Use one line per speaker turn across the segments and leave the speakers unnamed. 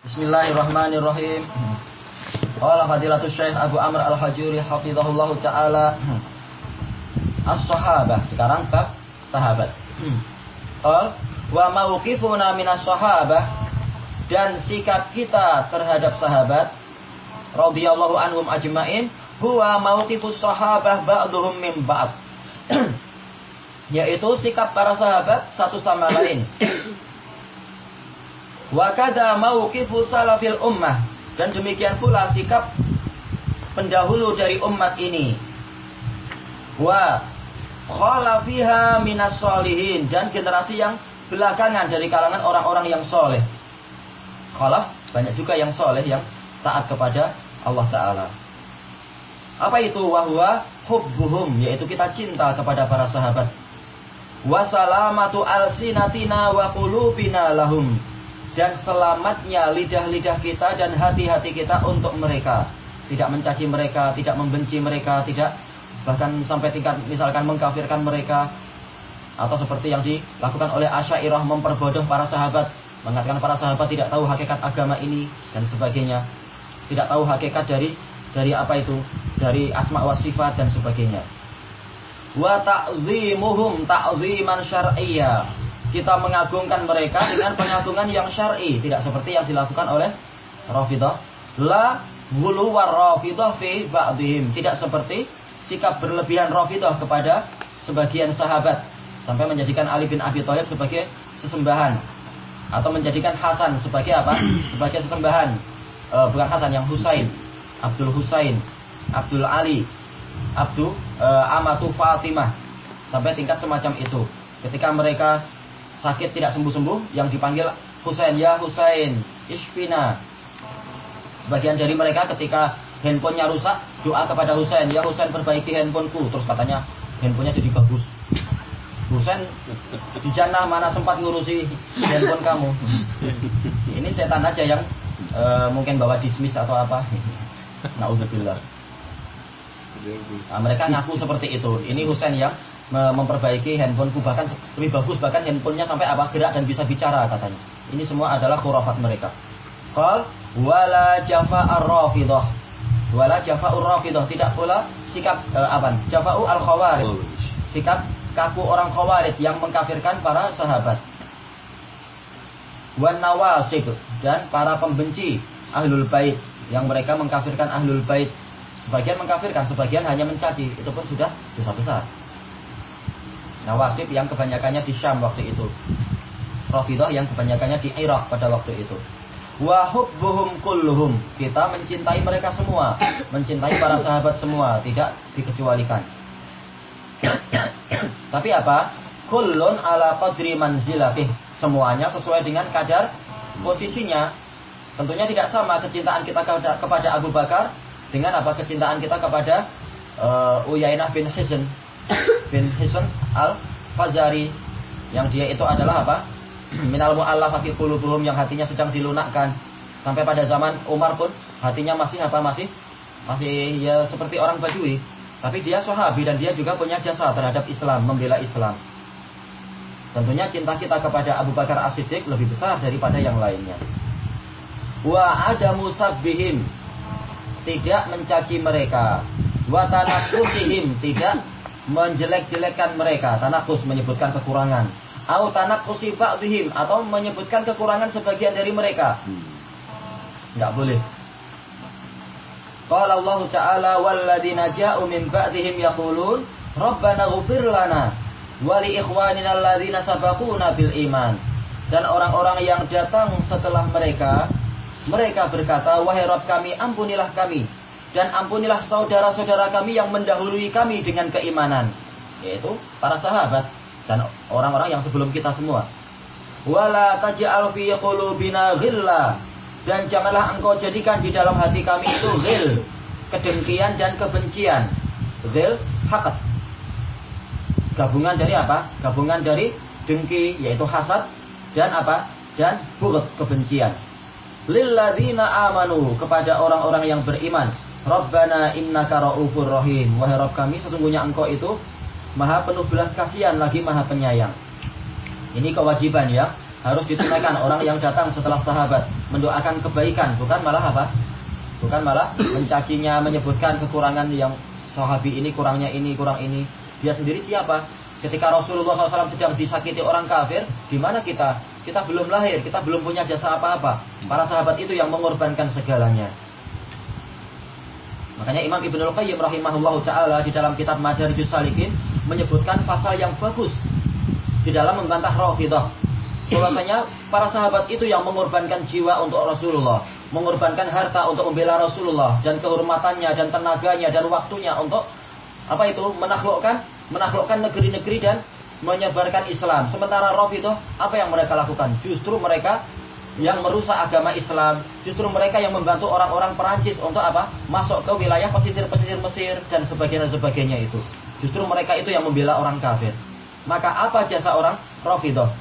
Bismillahirrahmanirrahim. Qala fadilatul Syekh Abu Amr Al-Hajuri hafizahullah taala As-sahabah. Sekarang bab sahabat. Qal wa mauqifuna minas sahabah dan sikap kita terhadap sahabat radhiyallahu anhum ajmain huwa mauqifus sahabah ba'duhum min ba'd. Yaitu sikap para sahabat satu sama lain Wa kada mauqifu salafil ummah dan demikian pula sikap pendahulu dari umat ini. Wa khala fiha minas solihin dan generasi yang belakangan dari kalangan orang-orang yang soleh. Khalaf banyak juga yang soleh yang taat kepada Allah Ta'ala. Apa itu wahwa hubbuhum yaitu kita cinta kepada para sahabat. Wa salamatu alsinatina wa qulubina lahum dan selamatnya lidah-lidah kita dan hati-hati kita untuk mereka. Tidak mencaci mereka, tidak membenci mereka, tidak bahkan sampai tingkat misalkan mengkafirkan mereka atau seperti yang dilakukan oleh Asyairah memperbodoh para sahabat, mengatakan para sahabat tidak tahu hakikat agama ini dan sebagainya. Tidak tahu hakikat dari dari apa itu? Dari asma wa sifat dan sebagainya. Wa ta'zimuhum ta'ziman syar'iyyah kita mengagungkan mereka dengan pengagungan yang syar'i, tidak seperti yang dilakukan oleh Rafidah. La gulu war Rafidah fi ba'dihim, tidak seperti sikap berlebihan Rafidah kepada sebagian sahabat sampai menjadikan Ali bin Abi Thalib sebagai sesembahan atau menjadikan Hasan sebagai apa? sebagai sesembahan. E, bukan Hasan yang Husain, Abdul Husain, Abdul Ali, Abdul e, Amatu Fatimah sampai tingkat semacam itu. Ketika mereka sakit tidak sembuh-sembuh yang dipanggil Husain. Ya Husain Ishfina. Sebagian dari mereka ketika handphonenya rusak doa kepada Husain. Ya Husain perbaiki handphoneku. Terus katanya handphonenya jadi bagus. Husain di jannah mana sempat ngurusi handphone kamu? Ini setan aja yang e, mungkin bawa dismiss atau apa. Nauzubillah nah, mereka ngaku seperti itu. Ini Husain yang memperbaiki handphoneku bahkan lebih bagus bahkan handphonenya sampai apa gerak dan bisa bicara katanya. Ini semua adalah khurafat mereka. Qal wala jafa ar-rafidah. Wala jafa ar-rafidah tidak pula sikap uh, apa? Jafa'u al-khawarij. Sikap kaku orang khawarij yang mengkafirkan para sahabat. Wan nawasib dan para pembenci ahlul bait yang mereka mengkafirkan ahlul bait. Sebagian mengkafirkan, sebagian hanya mencaci. Itu pun sudah dosa besar. Nawasib yang kebanyakannya di Syam waktu itu. Rafidah yang kebanyakannya di Irak pada waktu itu. Wa hubbuhum kulluhum. Kita mencintai mereka semua, mencintai para sahabat semua, tidak dikecualikan. Tapi apa? Kullun ala qadri manzilatih. Semuanya sesuai dengan kadar posisinya. Tentunya tidak sama kecintaan kita kepada Abu Bakar dengan apa kecintaan kita kepada uh, Uyainah bin Hizn bin Hisn al-Fazari yang dia itu adalah apa? Minal mu'allafati qulubuhum yang hatinya sedang dilunakkan. Sampai pada zaman Umar pun hatinya masih apa? Masih masih ya seperti orang Badui. Tapi dia sahabi dan dia juga punya jasa terhadap Islam, membela Islam. Tentunya cinta kita kepada Abu Bakar As-Siddiq lebih besar daripada yang lainnya. Wa ada musabbihim tidak mencaci mereka. Wa tanakusihim tidak menjelek-jelekkan mereka. Tanakus menyebutkan kekurangan. Au tanakusi ba'dihim atau menyebutkan kekurangan sebagian dari mereka. Enggak boleh. Qala Allah Ta'ala walladzina ja'u min ba'dihim yaqulun Rabbana ghfir lana wa li ikhwanina alladzina sabaquna bil iman. Dan orang-orang yang datang setelah mereka mereka berkata, "Wahai Rabb kami, ampunilah kami dan ampunilah saudara-saudara kami yang mendahului kami dengan keimanan. Yaitu para sahabat dan orang-orang yang sebelum kita semua. Wala taj'al fi qulubina ghilla. Dan janganlah engkau jadikan di dalam hati kami itu ghil kedengkian dan kebencian. Ghil hakat gabungan dari apa? Gabungan dari dengki yaitu hasad dan apa? Dan bughd kebencian. Lilladzina amanu kepada orang-orang yang beriman Rabbana innaka ra'ufur rahim. Wahai Rabb kami, sesungguhnya engkau itu maha penuh belas kasihan lagi maha penyayang. Ini kewajiban ya. harus ditunaikan orang yang datang setelah sahabat. Mendoakan kebaikan bukan malah apa? Bukan malah mencacinya menyebutkan kekurangan yang sahabi ini kurangnya ini kurang ini. Dia sendiri siapa? Ketika Rasulullah SAW sedang disakiti orang kafir di mana kita? Kita belum lahir kita belum punya jasa apa-apa. Para sahabat itu yang mengorbankan segalanya makanya Imam Ibnu Qayyim rahimahullah taala di dalam kitab Madarijus Salikin menyebutkan pasal yang bagus di dalam membantah Rafidah bahwasanya para sahabat itu yang mengorbankan jiwa untuk Rasulullah mengorbankan harta untuk membela Rasulullah dan kehormatannya dan tenaganya dan waktunya untuk apa itu menaklukkan menaklukkan negeri-negeri dan menyebarkan Islam. Sementara Rafidah apa yang mereka lakukan? Justru mereka yang merusak agama Islam, justru mereka yang membantu orang-orang Perancis untuk apa? Masuk ke wilayah pesisir-pesisir Mesir dan sebagainya sebagainya itu. Justru mereka itu yang membela orang kafir. Maka apa jasa orang Rafidah?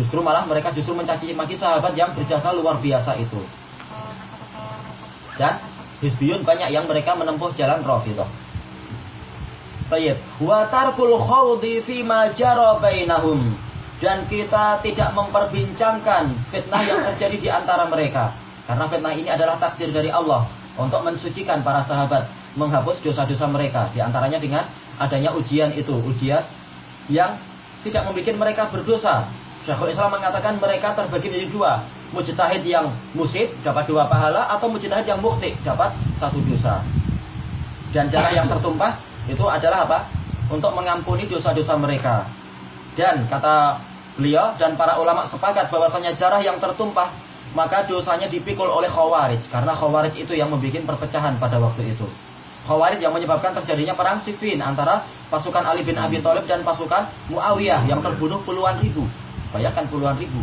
Justru malah mereka justru mencaci maki sahabat yang berjasa luar biasa itu. Dan Hizbiyun banyak yang mereka menempuh jalan Rafidah. Baik, wa tarkul khawdi fi ma jara. Dan kita tidak memperbincangkan fitnah yang terjadi di antara mereka. Karena fitnah ini adalah takdir dari Allah untuk mensucikan para sahabat, menghapus dosa-dosa mereka. Di antaranya dengan adanya ujian itu, ujian yang tidak membuat mereka berdosa, Syekhul Islam mengatakan mereka terbagi menjadi dua. Mujtahid yang musid dapat dua pahala atau mujtahid yang mukti dapat satu dosa. Dan cara yang tertumpah itu adalah apa? Untuk mengampuni dosa-dosa mereka. Dan kata beliau dan para ulama sepakat bahwasanya cara yang tertumpah maka dosanya dipikul oleh khawarij karena khawarij itu yang membuat perpecahan pada waktu itu. Khawarij yang menyebabkan terjadinya perang Siffin antara pasukan Ali bin Abi Thalib dan pasukan Muawiyah yang terbunuh puluhan ribu. Bayangkan puluhan ribu.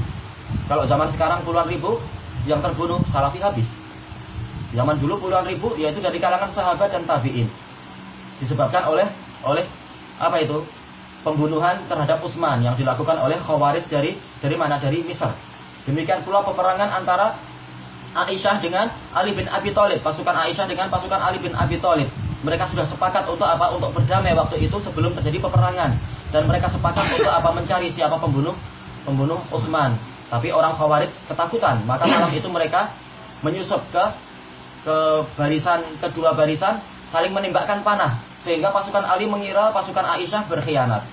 Kalau zaman sekarang puluhan ribu, yang terbunuh salafi habis. Zaman dulu puluhan ribu, yaitu dari kalangan sahabat dan tabiin. Disebabkan oleh oleh apa itu? Pembunuhan terhadap Utsman yang dilakukan oleh Khawarij dari dari mana? Dari Misr. Demikian pula peperangan antara Aisyah dengan Ali bin Abi Thalib, pasukan Aisyah dengan pasukan Ali bin Abi Thalib. Mereka sudah sepakat untuk apa? Untuk berdamai waktu itu sebelum terjadi peperangan. Dan mereka sepakat untuk apa? Mencari siapa pembunuh pembunuh Utsman. Tapi orang Khawarij ketakutan, maka malam itu mereka menyusup ke ke barisan kedua barisan saling menembakkan panah sehingga pasukan Ali mengira pasukan Aisyah berkhianat.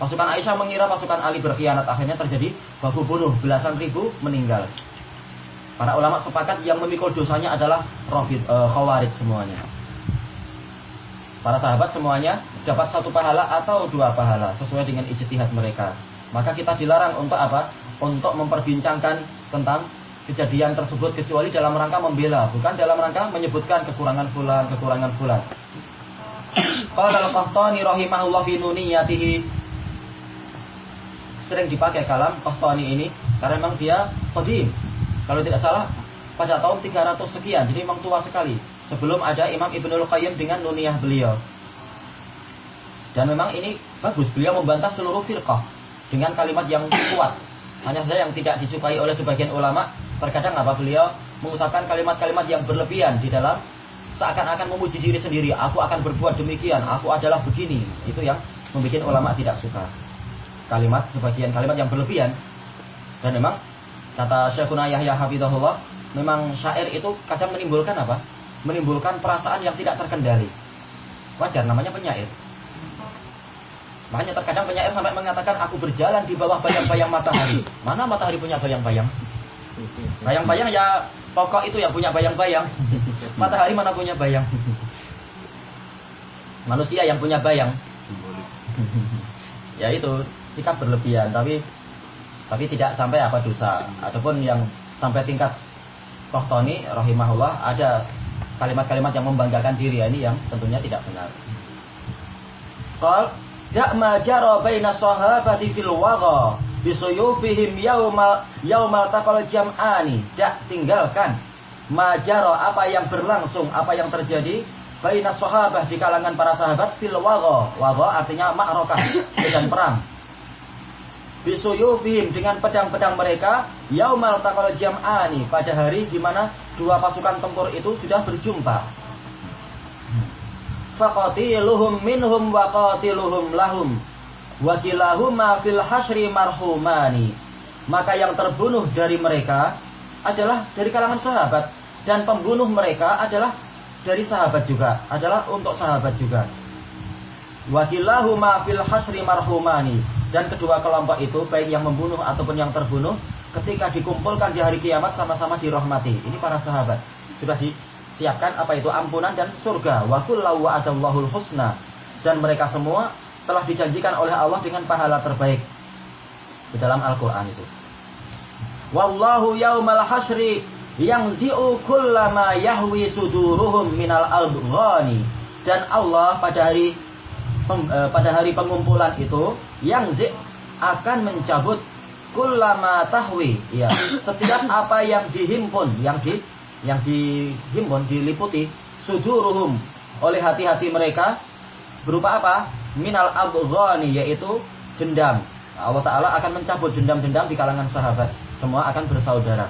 Pasukan Aisyah mengira pasukan Ali berkhianat. Akhirnya terjadi baku bunuh belasan ribu meninggal. Para ulama sepakat yang memikul dosanya adalah Rafid, e, Khawarij semuanya. Para sahabat semuanya dapat satu pahala atau dua pahala sesuai dengan ijtihad mereka. Maka kita dilarang untuk apa? Untuk memperbincangkan tentang kejadian tersebut kecuali dalam rangka membela, bukan dalam rangka menyebutkan kekurangan fulan, kekurangan fulan. Qala al-Qahtani rahimahullah fi nuniyatihi sering dipakai kalam Qahtani ini karena memang dia qadim. Kalau tidak salah pada tahun 300 sekian, jadi memang tua sekali. Sebelum ada Imam Ibnul Qayyim dengan nuniyah beliau. Dan memang ini bagus, beliau membantah seluruh firqah dengan kalimat yang kuat. Hanya saja yang tidak disukai oleh sebagian ulama, terkadang apa beliau mengucapkan kalimat-kalimat yang berlebihan di dalam seakan-akan memuji diri sendiri. Aku akan berbuat demikian, aku adalah begini. Itu yang membuat ulama tidak suka. Kalimat, sebagian kalimat yang berlebihan. Dan memang, kata Syekhuna Yahya Hafidahullah, memang syair itu kadang menimbulkan apa? Menimbulkan perasaan yang tidak terkendali. Wajar, namanya penyair. Makanya terkadang penyair sampai mengatakan aku berjalan di bawah bayang-bayang matahari. Mana matahari punya bayang-bayang? Bayang-bayang ya pokok itu yang punya bayang-bayang. Matahari mana punya bayang? Manusia yang punya bayang. ya itu sikap berlebihan tapi tapi tidak sampai apa dosa ataupun yang sampai tingkat Kohtoni rahimahullah ada kalimat-kalimat yang membanggakan diri ya, ini yang tentunya tidak benar. Qal Da' ma jara baina sahabati fil bisuyufihim yauma yauma taqal jam'ani. Da' tinggalkan ma jara apa yang berlangsung, apa yang terjadi baina sahabah di kalangan para sahabat fil waga. Waga artinya ma'rakah, medan perang. Bisuyufihim dengan pedang-pedang mereka yaumal taqal jam'ani pada hari di mana dua pasukan tempur itu sudah berjumpa faqatiluhum minhum wa qatiluhum lahum wa kilahuma fil hasri marhumani maka yang terbunuh dari mereka adalah dari kalangan sahabat dan pembunuh mereka adalah dari sahabat juga, adalah untuk sahabat juga. Wakillahu ma fil hasri marhumani dan kedua kelompok itu baik yang membunuh ataupun yang terbunuh ketika dikumpulkan di hari kiamat sama-sama dirahmati. Ini para sahabat sudah disiapkan apa itu ampunan dan surga. Wa kullu wa'adallahu husna dan mereka semua telah dijanjikan oleh Allah dengan pahala terbaik di dalam Al-Qur'an itu. Wallahu yaumal hasri yang zi'u kullama yahwi suduruhum minal albghani. Dan Allah pada hari e, pada hari pengumpulan itu yang akan mencabut kullama tahwi. Ya setiap apa yang dihimpun yang di yang dihimpun diliputi suduruhum oleh hati-hati mereka berupa apa minal albghani yaitu dendam Allah Ta'ala akan mencabut dendam-dendam di kalangan sahabat semua akan bersaudara.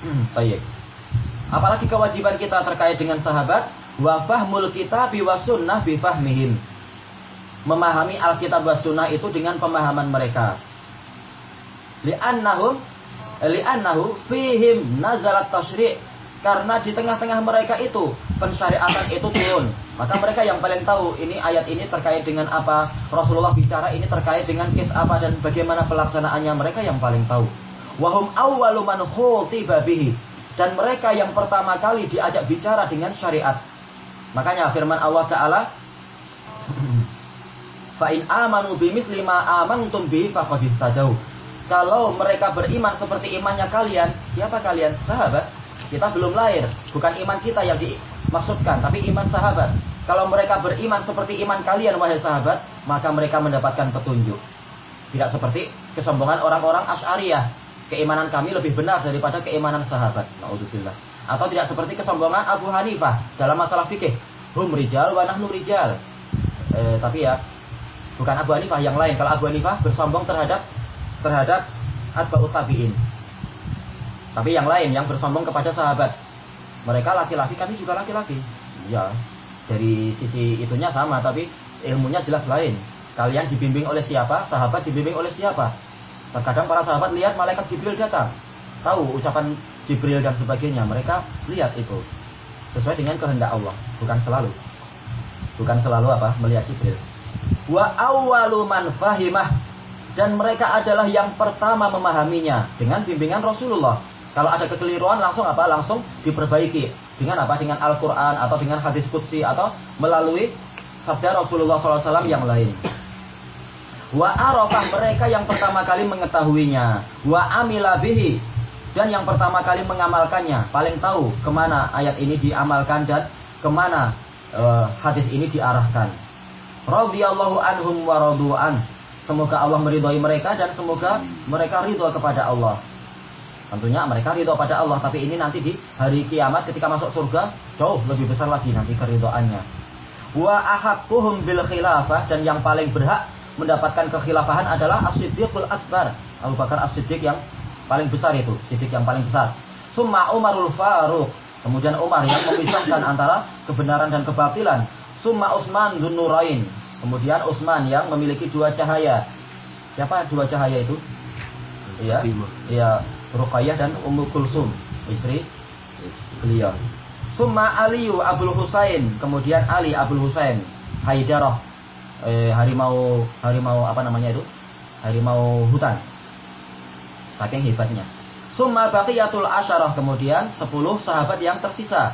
Hmm, baik. Apalagi kewajiban kita terkait dengan sahabat, wa fahmul kita wa sunnah bi fahmihim. Memahami Alkitab wa sunnah itu dengan pemahaman mereka. Li'annahum li'annahu fihim nazalat tasyri' karena di tengah-tengah mereka itu pensyariatan itu turun. Maka mereka yang paling tahu ini ayat ini terkait dengan apa, Rasulullah bicara ini terkait dengan kis apa dan bagaimana pelaksanaannya mereka yang paling tahu. Wahum awwalu man bihi dan mereka yang pertama kali diajak bicara dengan syariat. Makanya firman Allah taala Fa in amanu bimithli ma amantum bihi faqad Kalau mereka beriman seperti imannya kalian, siapa kalian? Sahabat. Kita belum lahir, bukan iman kita yang dimaksudkan, tapi iman sahabat. Kalau mereka beriman seperti iman kalian, wahai sahabat, maka mereka mendapatkan petunjuk. Tidak seperti kesombongan orang-orang Asy'ariyah. Keimanan kami lebih benar daripada keimanan sahabat. Atau tidak seperti kesombongan Abu Hanifah dalam masalah fikih. Hum rijal wa nahnu rijal. Eh, tapi ya, bukan Abu Hanifah yang lain. Kalau Abu Hanifah bersombong terhadap terhadap atba'ut tabi'in. Tapi yang lain yang bersombong kepada sahabat. Mereka laki-laki, kami juga laki-laki. Ya, dari sisi itunya sama, tapi ilmunya jelas lain. Kalian dibimbing oleh siapa? Sahabat dibimbing oleh siapa? Terkadang para sahabat lihat malaikat Jibril datang. Tahu ucapan Jibril dan sebagainya. Mereka lihat itu. Sesuai dengan kehendak Allah. Bukan selalu. Bukan selalu apa? Melihat Jibril. Wa awwalu man fahimah. Dan mereka adalah yang pertama memahaminya. Dengan bimbingan Rasulullah kalau ada kekeliruan langsung apa? Langsung diperbaiki. Dengan apa? Dengan Al-Quran atau dengan hadis kutsi atau melalui sabda Rasulullah SAW yang lain. Wa arafah mereka yang pertama kali mengetahuinya. Wa amila bihi. Dan yang pertama kali mengamalkannya. Paling tahu ke mana ayat ini diamalkan dan ke mana uh, hadis ini diarahkan. Radiyallahu anhum wa radu'an. Semoga Allah meridhai mereka dan semoga mereka ridho kepada Allah. Tentunya mereka ridho pada Allah, tapi ini nanti di hari kiamat ketika masuk surga jauh lebih besar lagi nanti keridhoannya. Wa ahaqquhum bil khilafah dan yang paling berhak mendapatkan kekhilafahan adalah As-Siddiqul Akbar, Abu Bakar As-Siddiq yang paling besar itu, Siddiq yang paling besar. Summa Umarul Faruq, kemudian Umar yang memisahkan antara kebenaran dan kebatilan. Summa Utsman Dzunurain, kemudian Utsman yang memiliki dua cahaya. Siapa dua cahaya itu? Iya. Iya, Ruqayyah dan Ummu Kulsum, istri beliau. Summa Aliyu Abdul Husain, kemudian Ali Abdul Husain, Haidarah, eh, harimau harimau apa namanya itu? Harimau hutan. Saking hebatnya. Summa Baqiyatul Asyarah, kemudian 10 sahabat yang tersisa.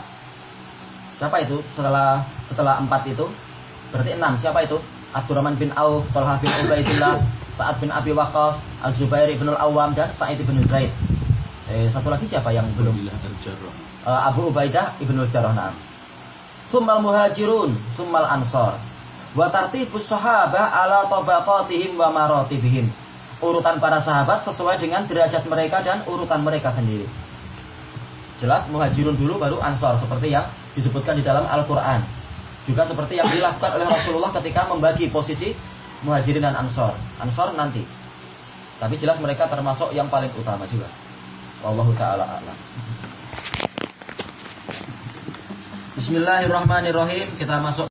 Siapa itu? Setelah setelah empat itu, berarti enam. Siapa itu? Abdurrahman bin Auf, Talha bin Ubaidillah, Sa'ad bin Abi Waqqas, Al-Zubair bin Al-Awwam dan Sa'id bin Zaid. Eh, satu lagi siapa yang belum? Uh, Abu Ubaidah ibnu Jarrah. Nah. Summal muhajirun, summal ansor. Wa tartibus sahabah ala tabaqatihim wa maratibihim. Urutan para sahabat sesuai dengan derajat mereka dan urutan mereka sendiri. Jelas muhajirun dulu baru ansor seperti yang disebutkan di dalam Al-Qur'an. Juga seperti yang dilakukan oleh Rasulullah ketika membagi posisi muhajirin dan ansor. Ansor nanti. Tapi jelas mereka termasuk yang paling utama juga. Wallahu taala a'lam. Bismillahirrahmanirrahim. Kita masuk